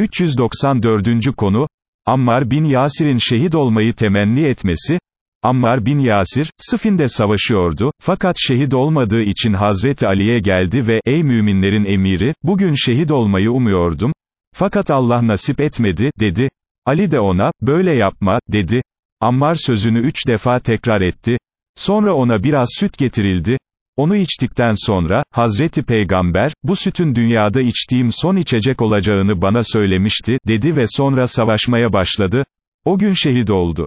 394. konu, Ammar bin Yasir'in şehit olmayı temenni etmesi, Ammar bin Yasir, Sıfin'de savaşıyordu, fakat şehit olmadığı için Hazreti Ali'ye geldi ve, ey müminlerin emiri, bugün şehit olmayı umuyordum, fakat Allah nasip etmedi, dedi. Ali de ona, böyle yapma, dedi. Ammar sözünü üç defa tekrar etti. Sonra ona biraz süt getirildi. Onu içtikten sonra, Hazreti Peygamber, bu sütün dünyada içtiğim son içecek olacağını bana söylemişti, dedi ve sonra savaşmaya başladı. O gün şehit oldu.